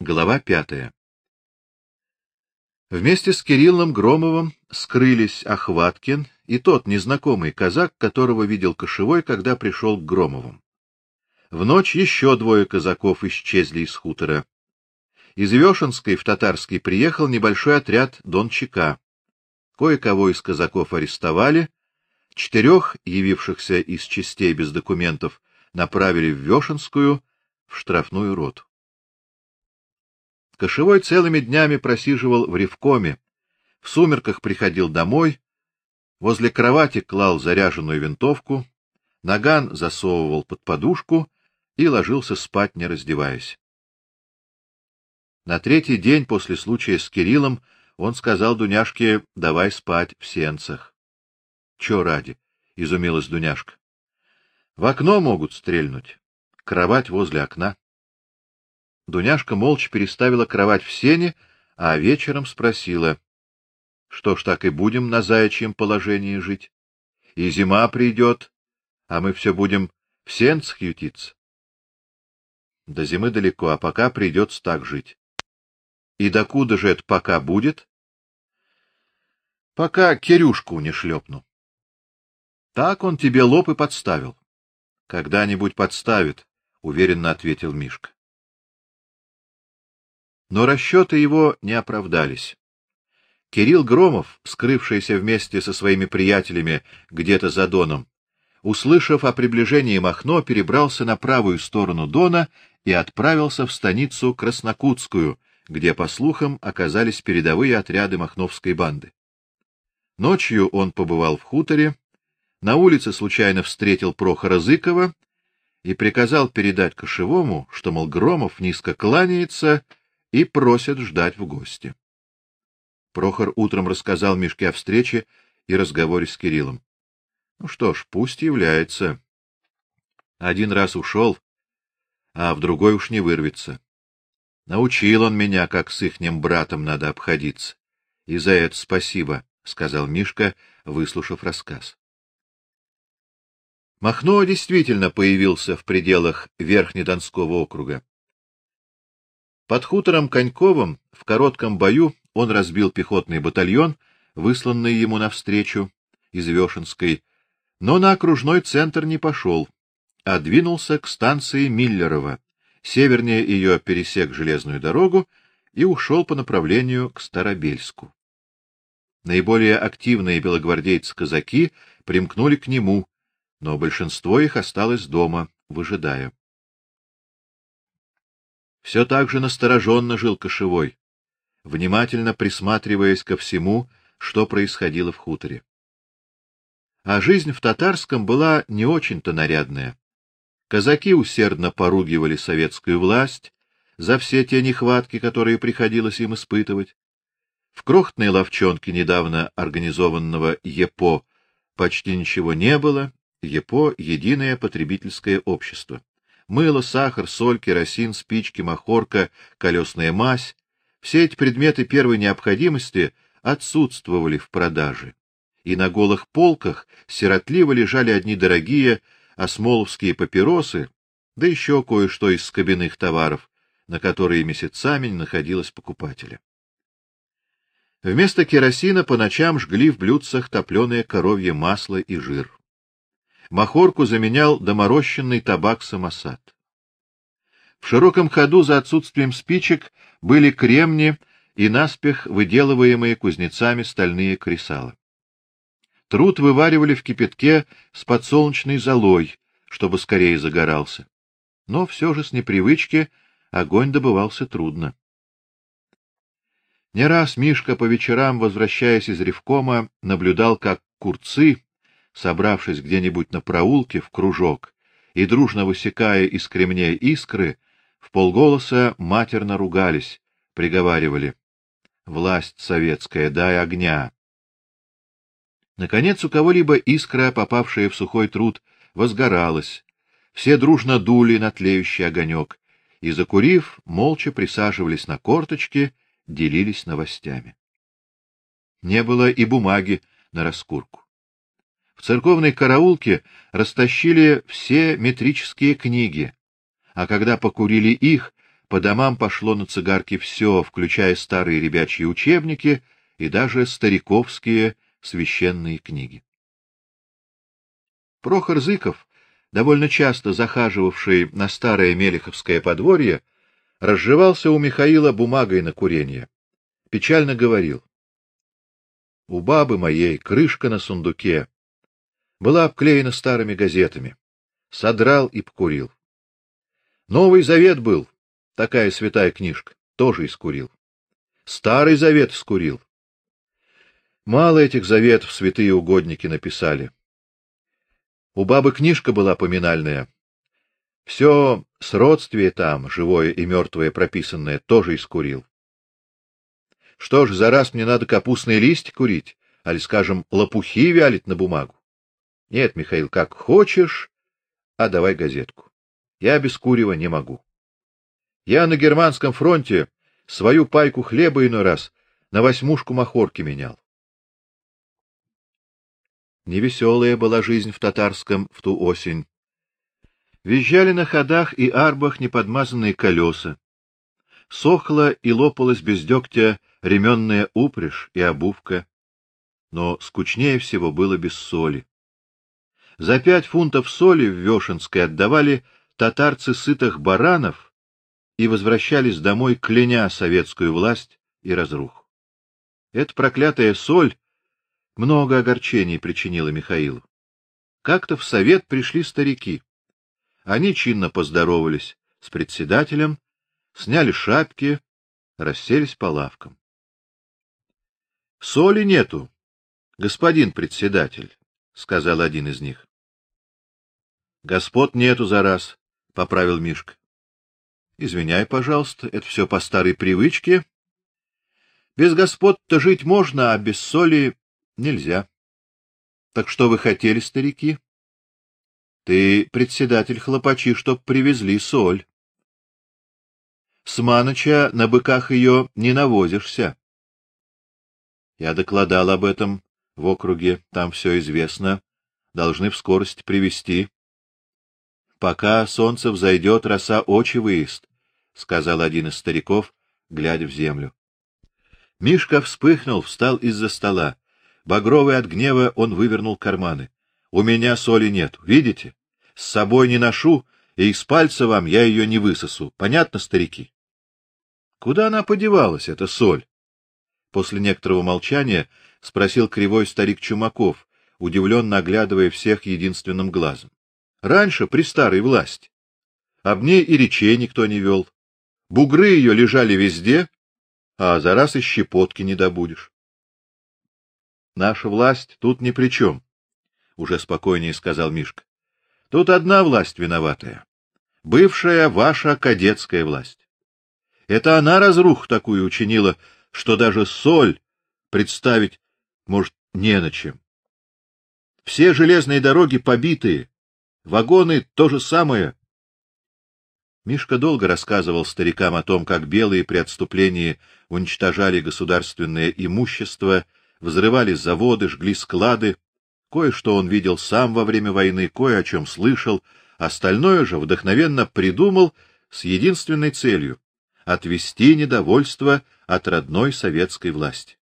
Глава пятая. Вместе с Кириллом Громовым скрылись Охваткин и тот незнакомый казак, которого видел Кошевой, когда пришел к Громовым. В ночь еще двое казаков исчезли из хутора. Из Вешенской в Татарский приехал небольшой отряд дончика. Кое-кого из казаков арестовали, четырех, явившихся из частей без документов, направили в Вешенскую, в штрафную роту. Кошевой целыми днями просиживал в ревкоме, в сумерках приходил домой, возле кровати клал заряженную винтовку, наган засовывал под подушку и ложился спать, не раздеваясь. На третий день после случая с Кириллом он сказал Дуняшке: "Давай спать в сенцах". "Что ради?" изумилась Дуняшка. "В окно могут стрельнуть. Кровать возле окна". Дуняшка молча переставила кровать в сене, а вечером спросила: "Что ж так и будем на заячьем положении жить? И зима придет, а мы все будем в сенцах ютиться". До зимы далеко, а пока придется так жить. И докуда же это пока будет? Пока Кирюшку не шлепну. Так он тебе лоб и подставил. Когда-нибудь подставит, уверенно ответил Мишка. Но расчеты его не оправдались. Кирилл Громов, скрывшийся вместе со своими приятелями где-то за Доном, услышав о приближении Махно, перебрался на правую сторону Дона и отправился в станицу Краснокутскую, где, по слухам, оказались передовые отряды Махновской банды. Ночью он побывал в хуторе, на улице случайно встретил Прохора Зыкова и приказал передать Кошевому, что мол Громов низко кланяется и просят ждать в гости. Прохор утром рассказал Мишке о встрече и разговоре с Кириллом. Ну что ж, пусть является. Один раз ушел, а в другой уж не вырвется. Научил он меня, как с ихним братом надо обходиться. И за это спасибо, сказал Мишка, выслушав рассказ. Махно действительно появился в пределах Верхнедонского округа. Под хутором Коньковым в коротком бою он разбил пехотный батальон, высланный ему навстречу из Вешенской, но на окружной центр не пошел, а двинулся к станции Миллерово. Севернее ее пересек железную дорогу и ушел по направлению к Старобельску. Наиболее активные белогвардейцы-казаки примкнули к нему, но большинство их осталось дома, выжидая. Все так же настороженно жил Кошевой, внимательно присматриваясь ко всему, что происходило в хуторе. А жизнь в татарском была не очень-то нарядная. Казаки усердно поругивали советскую власть за все те нехватки, которые приходилось им испытывать. В крохотной ловчонке недавно организованного ЕПО почти ничего не было, ЕПО единое потребительское общество. Мыло, сахар, соль, керосин, спички, махорка, колесная мазь все эти предметы первой необходимости отсутствовали в продаже. И на голых полках сиротливо лежали одни дорогие осмоловские папиросы, да еще кое-что из скобяных товаров, на которые месяцами не находилось покупателя. Вместо керосина по ночам жгли в блюдцах топленое коровье масло и жир. Махорку заменял доморощенный табак-самосад. В широком ходу за отсутствием спичек были кремни и наспех выделываемые кузнецами стальные кресала. Труд вываривали в кипятке с подсолнечной золой, чтобы скорее загорался. Но все же с непривычки огонь добывался трудно. Не раз Мишка по вечерам, возвращаясь из ревкома, наблюдал, как курцы собравшись где-нибудь на проулке в кружок и дружно высекая из кремней искры, в полголоса матерно ругались, приговаривали: "Власть советская, дай огня". Наконец у кого-либо искра, попавшая в сухой труд, возгоралась. Все дружно дули на тлеющий огонек и закурив, молча присаживались на корточки, делились новостями. Не было и бумаги на раскурку. В церковной караулке растащили все метрические книги, а когда покурили их, по домам пошло на цигарки все, включая старые ребячьи учебники и даже стариковские священные книги. Прохор Зыков, довольно часто захаживавший на старое Мелеховское подворье, разжевался у Михаила бумагой на курение. Печально говорил: "У бабы моей крышка на сундуке была обклеена старыми газетами. Содрал и покурил. Новый Завет был, такая святая книжка, тоже искурил. Старый Завет скурил. Мало этих заветов святые угодники написали. У бабы книжка была поминальная. Все сродствие там, живое и мертвое прописанное, тоже искурил. Что ж, за раз мне надо капустные листья курить, али, скажем, лопухи вялить на бумагу. Нет, Михаил, как хочешь, а давай газетку. Я без курева не могу. Я на германском фронте свою пайку хлеба иной раз на восьмушку махорки менял. Невеселая была жизнь в татарском в ту осень. Визжали на ходах и арбах неподмазанные колеса. Сохла и лопалась без дегтя ременная упряжь и обувка. Но скучнее всего было без соли. За пять фунтов соли в Вешенской отдавали татарцы сытых баранов и возвращались домой, кляня советскую власть и разруху. Эта проклятая соль много огорчений причинила Михаилу. Как-то в совет пришли старики. Они чинно поздоровались с председателем, сняли шапки, расселись по лавкам. Соли нету, господин председатель, сказал один из них. Господ нету за раз, поправил Мишка. Извиняй, пожалуйста, это все по старой привычке. Без господ-то жить можно, а без соли Нельзя. Так что вы хотели, старики? Ты, председатель, хлопачи, чтоб привезли соль. С Маноча на быках ее не навозишься. Я докладал об этом в округе, там все известно. Должны в скорость привезти. Пока солнце взойдет, роса очи выест, сказал один из стариков, глядя в землю. Мишка вспыхнул, встал из-за стола. Багровый от гнева, он вывернул карманы. У меня соли нет, видите? С собой не ношу, и из пальца вам я ее не высосу. Понятно, старики? Куда она подевалась, эта соль? После некоторого молчания спросил кривой старик Чумаков, удивленно оглядывая всех единственным глазом. Раньше при старой власти об ней и речей никто не вел. Бугры ее лежали везде, а за раз и щепотки не добудешь. Наша власть тут ни при чем, — уже спокойнее сказал Мишка. Тут одна власть виноватая. Бывшая ваша кадетская власть. Это она разрух такую учинила, что даже соль представить, может, не на чем. Все железные дороги побитые, вагоны то же самое. Мишка долго рассказывал старикам о том, как белые при отступлении уничтожали государственное имущество взрывали заводы, жгли склады. Кое-что он видел сам во время войны, кое о чем слышал, остальное же вдохновенно придумал с единственной целью отвести недовольство от родной советской власти.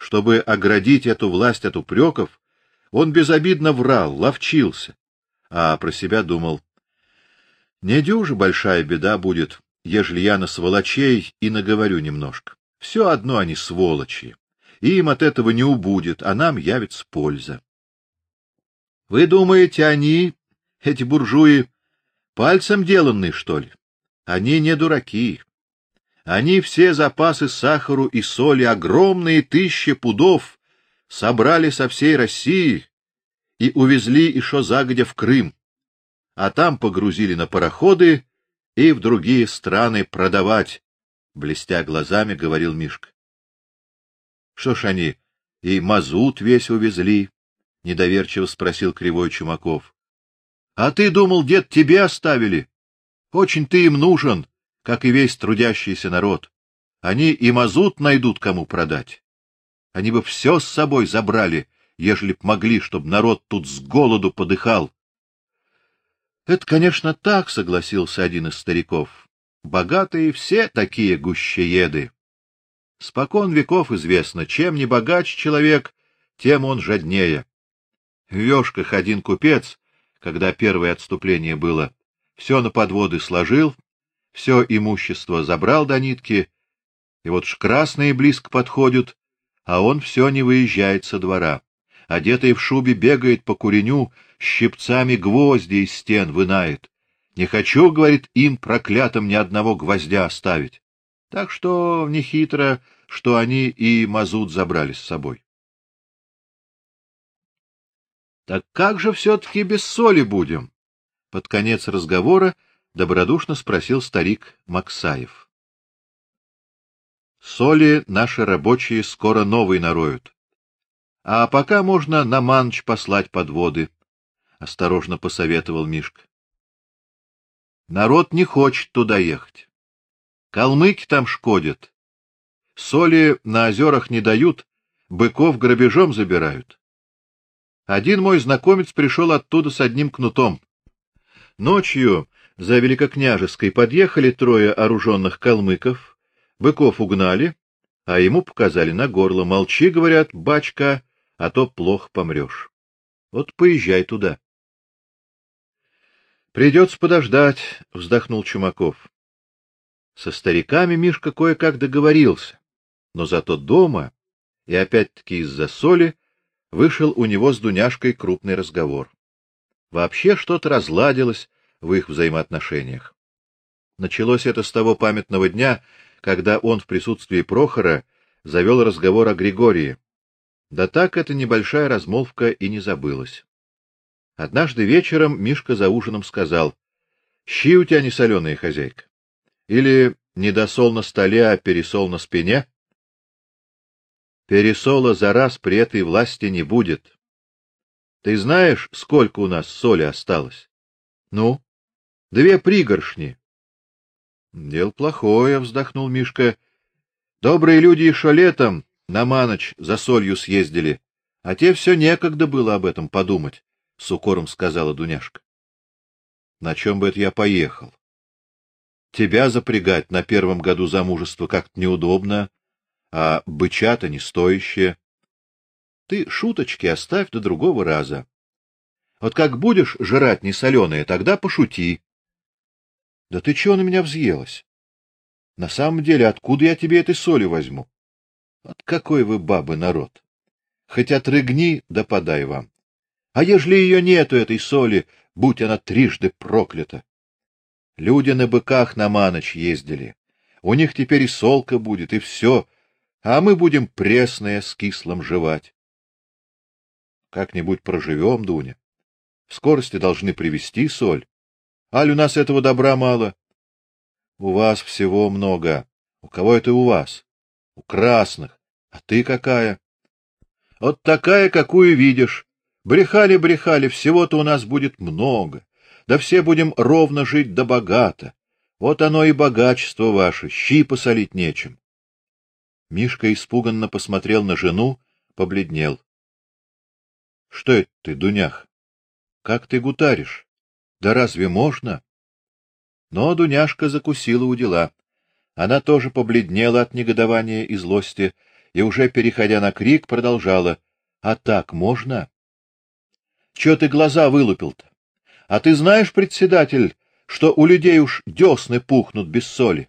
Чтобы оградить эту власть от упреков, он безобидно врал, ловчился, а про себя думал: не дюже большая беда будет, ежели я на сволочей и наговорю немножко. Все одно они сволочи и им от этого не убудет, а нам явится польза. Вы думаете, они, эти буржуи, пальцем деланные, что ли? Они не дураки. Они все запасы сахару и соли, огромные тысячи пудов, собрали со всей России и увезли еще загодя в Крым, а там погрузили на пароходы и в другие страны продавать, блестя глазами, говорил Мишка. Что ж они и мазут весь увезли? недоверчиво спросил кривой Чумаков. А ты думал, дед тебе оставили? Очень ты им нужен, как и весь трудящийся народ. Они и мазут найдут кому продать. Они бы все с собой забрали, ежели б могли, чтобы народ тут с голоду подыхал. Это, конечно, так, согласился один из стариков. богатые все такие гущееды. Спокон веков известно, чем не богач человек, тем он жаднее. В вёшках один купец, когда первое отступление было, все на подводы сложил, все имущество забрал до нитки, и вот ж красные близко подходят, а он все не выезжает со двора. Одетый в шубе бегает по куреню, щипцами гвозди из стен вынает. Не хочу, говорит, им проклятым ни одного гвоздя оставить. Так что не хитро, что они и мазут забрали с собой. Так как же все-таки без соли будем? Под конец разговора добродушно спросил старик Максаев. Соли наши рабочие скоро новый нароют. А пока можно на манч послать подводы, осторожно посоветовал Мишка. Народ не хочет туда ехать. Калмыки там шкодят. Соли на озерах не дают, быков грабежом забирают. Один мой знакомец пришел оттуда с одним кнутом. Ночью за Великокняжеской подъехали трое оруженных калмыков, быков угнали, а ему показали на горло: "Молчи", говорят, бачка, а то плохо помрешь. Вот поезжай туда. Придется подождать, вздохнул Чумаков. Со стариками Мишка кое-как договорился, но зато дома и опять-таки из-за соли вышел у него с Дуняшкой крупный разговор. Вообще что-то разладилось в их взаимоотношениях. Началось это с того памятного дня, когда он в присутствии Прохора завел разговор о Григории. Да так эта небольшая размолвка и не забылась. Однажды вечером Мишка за ужином сказал: "Щи у тебя не соленые, хозяйка. Или не досол на столе, а пересол на спине?" Пересола за раз при этой власти не будет. Ты знаешь, сколько у нас соли осталось? Ну, две пригоршни. Дел плохое, вздохнул Мишка. Добрые люди еще летом на маноч за солью съездили, а те все некогда было об этом подумать с укором сказала Дуняшка. На чем бы это я поехал? Тебя запрягать на первом году замужества как-то неудобно, а бычата не стоящие. Ты шуточки оставь до другого раза. Вот как будешь жрать несоленое, тогда пошути. Да ты чего на меня взъелась? На самом деле, откуда я тебе этой соли возьму? Вот какой вы бабы народ. Хоть отрыгни, да подай вам. А ежели ее нету этой соли, будь она трижды проклята. Люди на быках на маноч ездили. У них теперь и солка будет, и все, а мы будем пресное с кислым жевать. Как-нибудь проживем, Дуня. В скорости должны привезти соль. Аль у нас этого добра мало. У вас всего много. У кого это у вас? У красных. А ты какая? Вот такая, какую видишь. Брехали, брехали, всего-то у нас будет много. Да все будем ровно жить да богато. Вот оно и богатство ваше, щи посолить нечем. Мишка испуганно посмотрел на жену, побледнел. Что это ты, Дунях? Как ты гутаришь? Да разве можно? Но Дуняшка закусила у дела. Она тоже побледнела от негодования и злости и уже переходя на крик, продолжала: "А так можно?" Что ты глаза вылупил-то? А ты знаешь, председатель, что у людей уж десны пухнут без соли?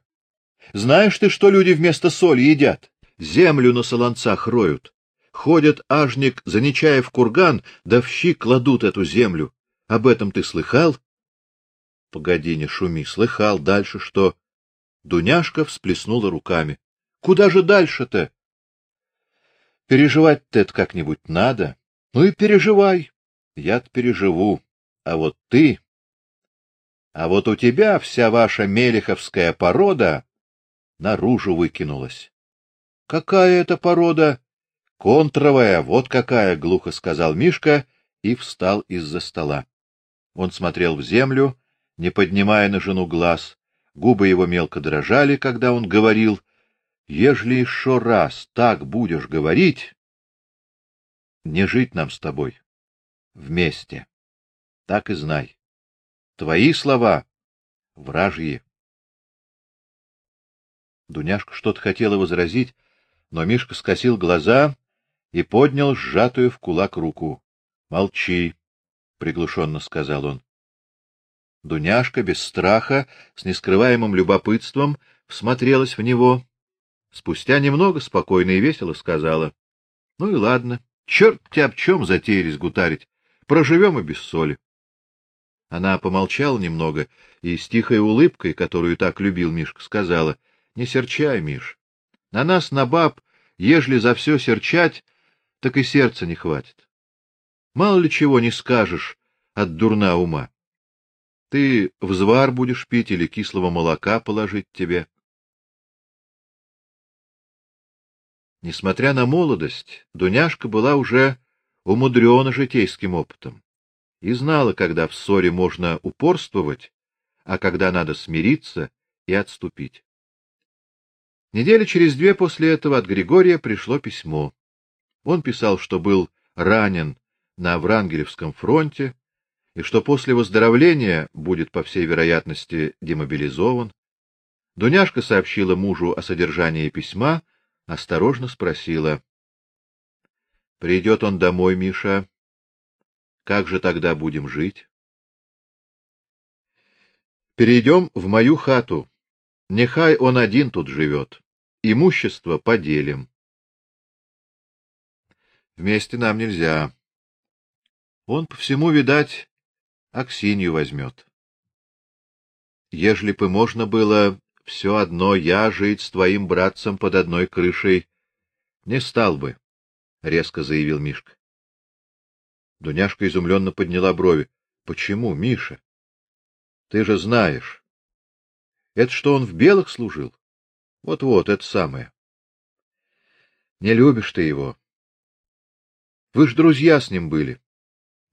Знаешь ты, что люди вместо соли едят? Землю на солонцах роют. Ходят ажник за Нечаев курган, да в щи кладут эту землю. Об этом ты слыхал? Погоди, не шуми, слыхал. Дальше что? Дуняшка всплеснула руками. Куда же дальше-то? Переживать-то это как-нибудь надо. Ну и переживай я переживу. А вот ты... А вот у тебя вся ваша мелеховская порода наружу выкинулась. — Какая это порода? — Контровая, вот какая, — глухо сказал Мишка и встал из-за стола. Он смотрел в землю, не поднимая на жену глаз. Губы его мелко дрожали, когда он говорил, — Ежели еще раз так будешь говорить, не жить нам с тобой вместе. Так и знай. Твои слова вражьи. Дуняшка что-то хотела возразить, но Мишка скосил глаза и поднял сжатую в кулак руку. "Молчи", приглушенно сказал он. Дуняшка без страха, с нескрываемым любопытством всмотрелась в него. Спустя немного спокойно и весело сказала: "Ну и ладно, черт тебя об чем затеялись гутарить. Проживем и без соли". Она помолчала немного и с тихой улыбкой, которую так любил Мишка, сказала: "Не серчай, Миш. На нас на баб, ежели за все серчать, так и сердца не хватит. Мало ли чего не скажешь от дурна ума. Ты взвар будешь пить или кислого молока положить тебе. Несмотря на молодость, Дуняшка была уже умудрена житейским опытом и знала, когда в ссоре можно упорствовать, а когда надо смириться и отступить. Недели через две после этого от Григория пришло письмо. Он писал, что был ранен на Врангелевском фронте и что после выздоровления будет по всей вероятности демобилизован. Дуняшка сообщила мужу о содержании письма, осторожно спросила: Придет он домой, Миша? Как же тогда будем жить? Перейдем в мою хату. Нехай он один тут живет. Имущество поделим. Вместе нам нельзя. Он по всему, видать, Аксинью возьмет. Ежели бы можно было все одно я жить с твоим братцем под одной крышей, не стал бы, резко заявил Мишка. Дуняшка изумленно подняла брови. Почему, Миша? Ты же знаешь. Это что он в белых служил? Вот-вот, это самое. Не любишь ты его. Вы ж друзья с ним были.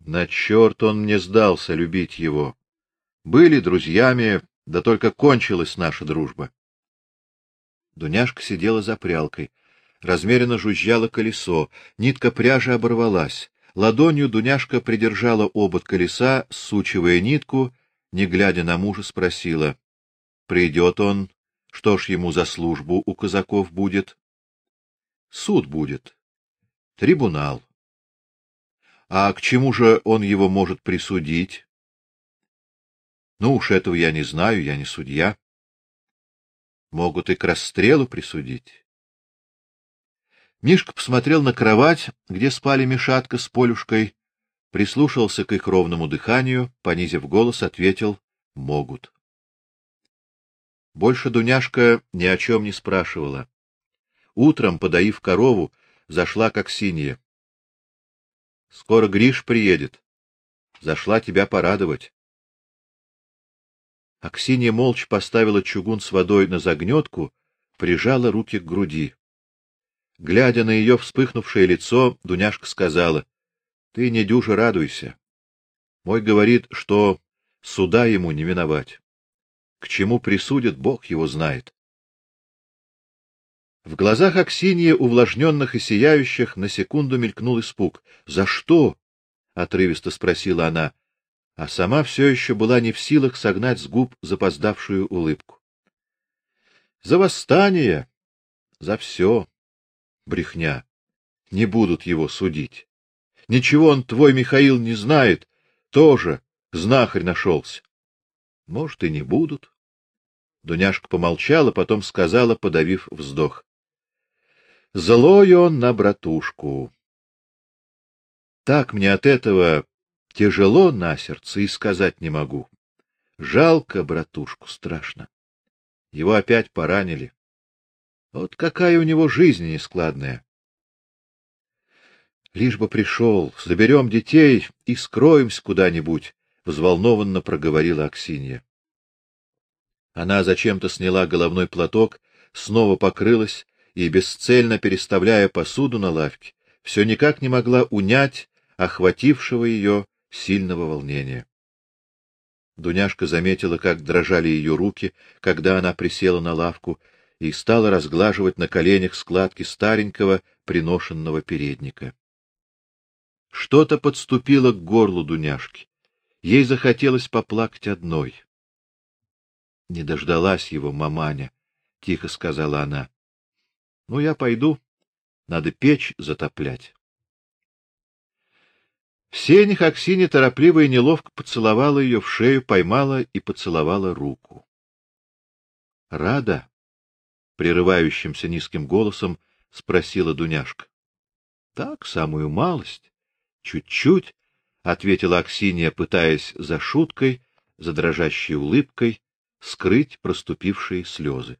На черт он мне сдался любить его. Были друзьями, да только кончилась наша дружба. Дуняшка сидела за прялкой. Размеренно жужжало колесо, нитка пряжи оборвалась. Ладонью Дуняшка придержала обод колеса, сучивая нитку, не глядя на мужа, спросила: "Придет он, что ж ему за службу у казаков будет?" "Суд будет. Трибунал. А к чему же он его может присудить? Ну уж этого я не знаю, я не судья. Могут и к расстрелу присудить. Мишка посмотрел на кровать, где спали Мишатка с Полюшкой, прислушался к их ровному дыханию, понизив голос, ответил: "Могут". Больше Дуняшка ни о чем не спрашивала. Утром, подоив корову, зашла как синяя. Скоро Гриш приедет. Зашла тебя порадовать. Аксинья молча поставила чугун с водой на загнетку, прижала руки к груди. Глядя на ее вспыхнувшее лицо, Дуняшка сказала: "Ты не дюже радуйся. Мой говорит, что суда ему не миновать. К чему присудит, Бог его знает. В глазах Аксиньи, увлажненных и сияющих, на секунду мелькнул испуг. "За что?" отрывисто спросила она, а сама все еще была не в силах согнать с губ запоздавшую улыбку. "За восстание, за все. Брехня. Не будут его судить. Ничего он твой Михаил не знает, тоже знахарь нашелся. Может и не будут". Дуняшка помолчала, потом сказала, подавив вздох: Злой он на братушку. Так мне от этого тяжело на сердце и сказать не могу. Жалко братушку страшно. Его опять поранили. Вот какая у него жизнь нескладная. Лишь бы пришел, заберем детей и скроемся куда-нибудь, взволнованно проговорила Аксинья. Она зачем-то сняла головной платок, снова покрылась и, бесцельно переставляя посуду на лавке, все никак не могла унять охватившего ее сильного волнения. Дуняшка заметила, как дрожали ее руки, когда она присела на лавку и стала разглаживать на коленях складки старенького приношенного передника. Что-то подступило к горлу Дуняшки. Ей захотелось поплакать одной. Не дождалась его маманя, — тихо сказала она. — Ну, я пойду. Надо печь затоплять. В сенях Аксинья торопливо и неловко поцеловала ее в шею, поймала и поцеловала руку. — Рада? — прерывающимся низким голосом спросила Дуняшка. — Так, самую малость. Чуть-чуть, — ответила Аксинья, пытаясь за шуткой, за дрожащей улыбкой скрыть проступившие слезы.